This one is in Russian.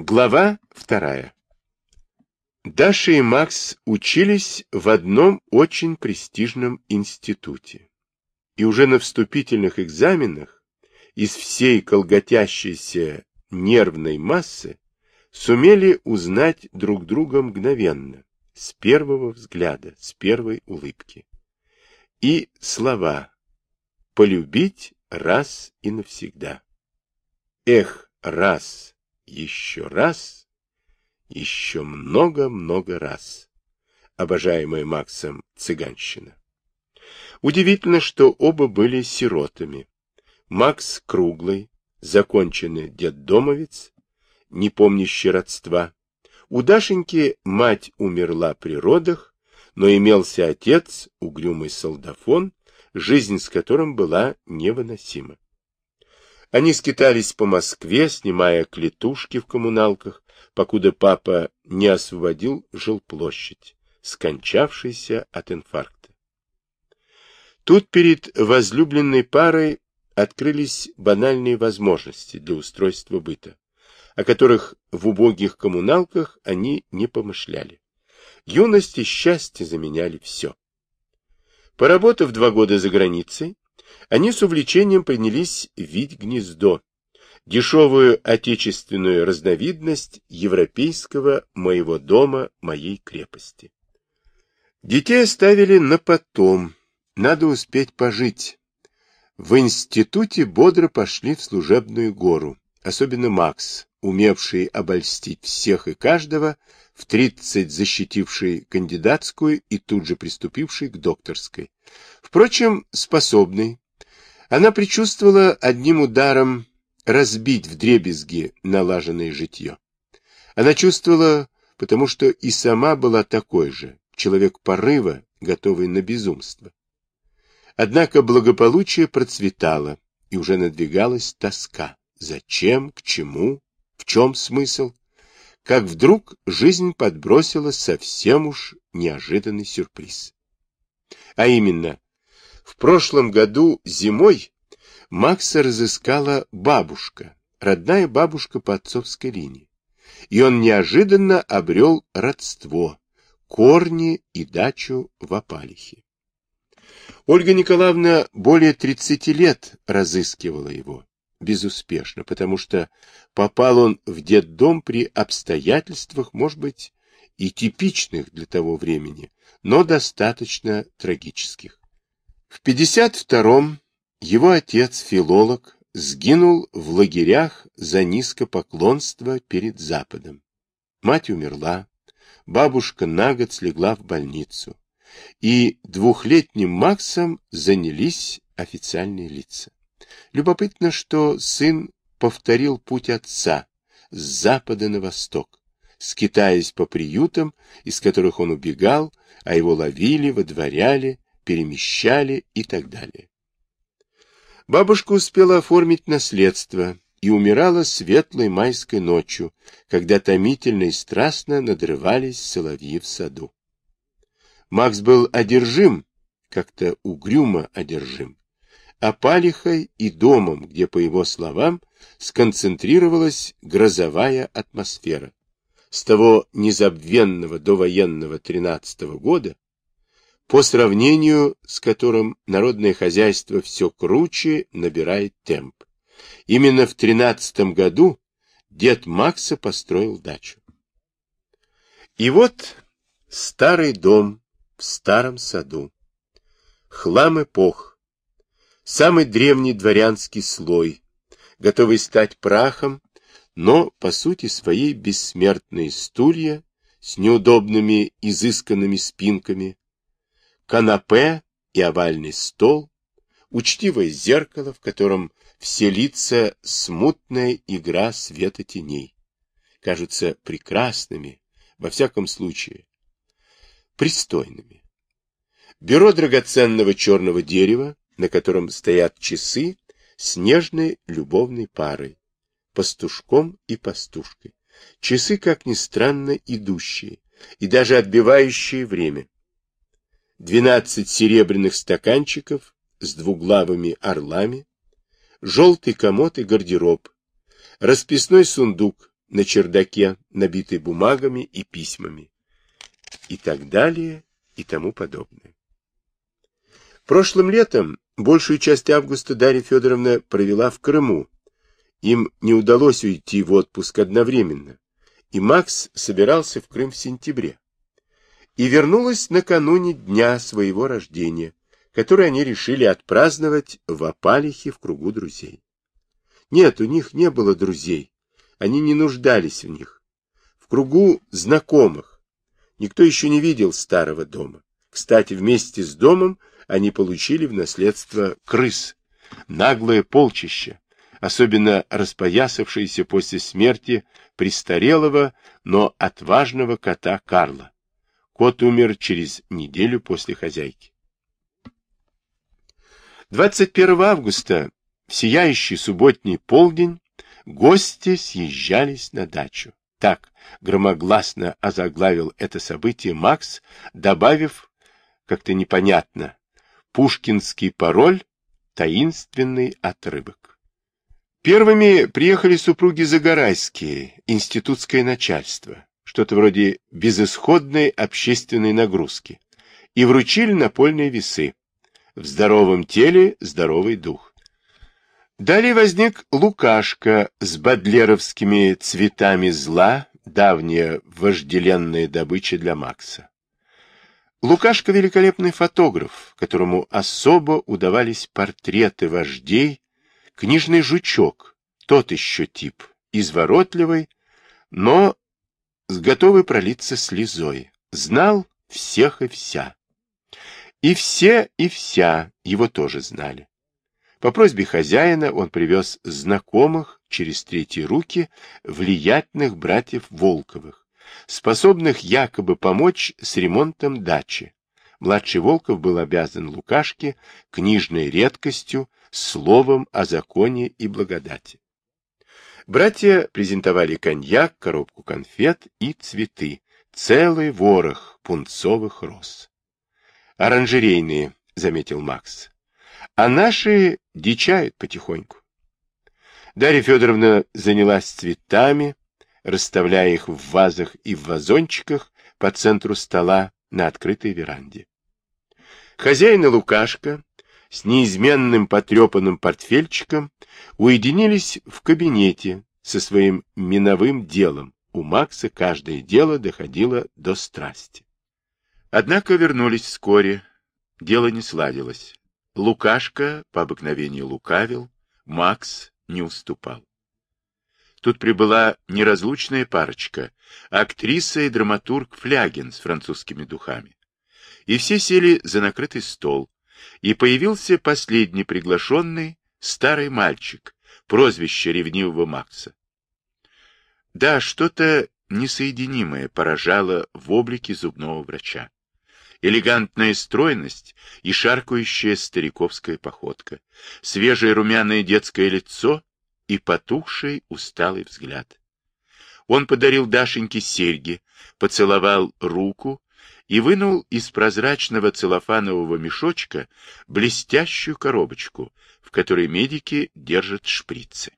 Глава вторая. Даша и Макс учились в одном очень престижном институте. И уже на вступительных экзаменах из всей колготящейся нервной массы сумели узнать друг друга мгновенно, с первого взгляда, с первой улыбки. И слова «полюбить раз и навсегда». Эх, раз, еще раз, еще много-много раз. Обожаемая Максом цыганщина. Удивительно, что оба были сиротами. Макс круглый, законченный детдомовец, не помнящий родства. У Дашеньки мать умерла при родах, но имелся отец, угрюмый солдафон, жизнь с которым была невыносима. Они скитались по Москве, снимая клетушки в коммуналках, покуда папа не освободил жилплощадь, скончавшийся от инфаркта. Тут перед возлюбленной парой открылись банальные возможности для устройства быта, о которых в убогих коммуналках они не помышляли. Юность и счастье заменяли все. Поработав два года за границей, они с увлечением принялись вить гнездо, дешевую отечественную разновидность европейского моего дома, моей крепости. Детей оставили на потом, надо успеть пожить. В институте бодро пошли в служебную гору, особенно Макс, умевший обольстить всех и каждого, в тридцать защитивший кандидатскую и тут же приступивший к докторской. Впрочем, способный. Она предчувствовала одним ударом разбить вдребезги налаженное житье. Она чувствовала, потому что и сама была такой же, человек порыва, готовый на безумство. Однако благополучие процветало, и уже надвигалась тоска. Зачем, к чему, в чем смысл? Как вдруг жизнь подбросила совсем уж неожиданный сюрприз. А именно, в прошлом году зимой Макса разыскала бабушка, родная бабушка по отцовской линии. И он неожиданно обрел родство, корни и дачу в Апалихе. Ольга Николаевна более 30 лет разыскивала его, безуспешно, потому что попал он в детдом при обстоятельствах, может быть, и типичных для того времени, но достаточно трагических. В 52-м его отец, филолог, сгинул в лагерях за низкопоклонство перед Западом. Мать умерла, бабушка на год слегла в больницу, и двухлетним Максом занялись официальные лица. Любопытно, что сын повторил путь отца с запада на восток, скитаясь по приютам, из которых он убегал, а его ловили, водворяли, перемещали и так далее. Бабушка успела оформить наследство и умирала светлой майской ночью, когда томительно и страстно надрывались соловьи в саду. Макс был одержим, как-то угрюмо одержим, опалихой и домом, где, по его словам, сконцентрировалась грозовая атмосфера. С того незабвенного довоенного тринадцатого года, по сравнению с которым народное хозяйство все круче набирает темп. Именно в тринадцатом году дед Макса построил дачу. И вот старый дом в старом саду. Хлам эпох, самый древний дворянский слой, готовый стать прахом, но, по сути своей, бессмертные стулья с неудобными изысканными спинками, канапе и овальный стол, учтивое зеркало, в котором все лица смутная игра света теней, кажутся прекрасными, во всяком случае, пристойными. Бюро драгоценного черного дерева, на котором стоят часы с нежной любовной парой, пастушком и пастушкой. Часы, как ни странно, идущие и даже отбивающие время. Двенадцать серебряных стаканчиков с двуглавыми орлами, желтый комод и гардероб, расписной сундук на чердаке, набитый бумагами и письмами. И так далее, и тому подобное. Прошлым летом большую часть августа Дарья Федоровна провела в Крыму. Им не удалось уйти в отпуск одновременно, и Макс собирался в Крым в сентябре. И вернулась накануне дня своего рождения, который они решили отпраздновать в Апалихе в кругу друзей. Нет, у них не было друзей, они не нуждались в них. В кругу знакомых. Никто еще не видел старого дома. Кстати, вместе с домом они получили в наследство крыс, наглое полчище, особенно распоясавшееся после смерти престарелого, но отважного кота Карла. Кот умер через неделю после хозяйки. 21 августа, в сияющий субботний полдень, Гости съезжались на дачу. Так громогласно озаглавил это событие Макс, добавив, как-то непонятно, пушкинский пароль «Таинственный отрывок». Первыми приехали супруги Загорайские, институтское начальство, что-то вроде безысходной общественной нагрузки, и вручили напольные весы. В здоровом теле здоровый дух. Далее возник Лукашка с бадлеровскими цветами зла, давняя вожделенная добыча для Макса. Лукашка — великолепный фотограф, которому особо удавались портреты вождей, книжный жучок, тот еще тип, изворотливый, но с готовый пролиться слезой, знал всех и вся. И все и вся его тоже знали. По просьбе хозяина он привез знакомых через третьи руки влиятельных братьев Волковых, способных якобы помочь с ремонтом дачи. Младший Волков был обязан Лукашке книжной редкостью, словом о законе и благодати. Братья презентовали коньяк, коробку конфет и цветы, целый ворох пунцовых роз. «Оранжерейные», — заметил Макс. А наши дичают потихоньку. Дарья Федоровна занялась цветами, расставляя их в вазах и в вазончиках по центру стола на открытой веранде. Хозяин Лукашка с неизменным потрепанным портфельчиком уединились в кабинете со своим миновым делом. У Макса каждое дело доходило до страсти. Однако вернулись вскоре, дело не сладилось. Лукашка по обыкновению лукавил, Макс не уступал. Тут прибыла неразлучная парочка, актриса и драматург Флягин с французскими духами. И все сели за накрытый стол, и появился последний приглашенный, старый мальчик, прозвище ревнивого Макса. Да, что-то несоединимое поражало в облике зубного врача элегантная стройность и шаркающая стариковская походка, свежее румяное детское лицо и потухший усталый взгляд. Он подарил Дашеньке серьги, поцеловал руку и вынул из прозрачного целлофанового мешочка блестящую коробочку, в которой медики держат шприцы.